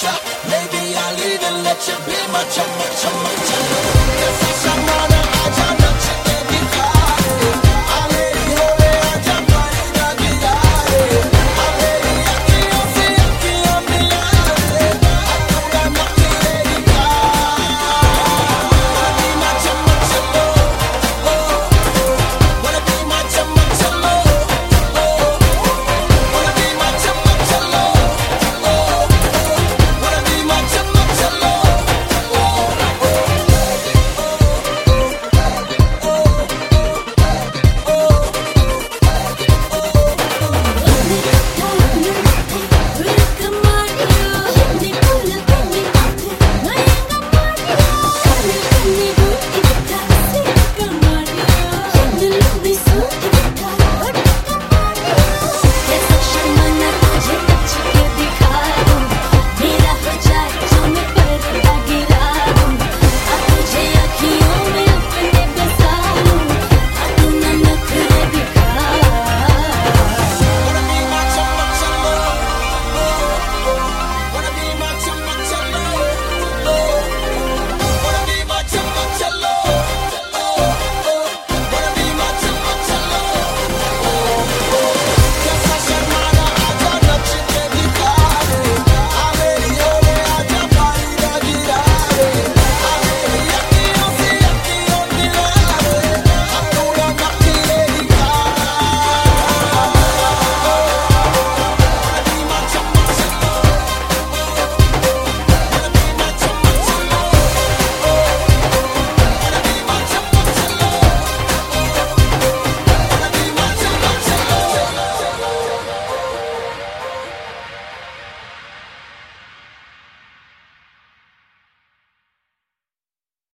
Maybe I'll even let you be my chum, my chum, my chum.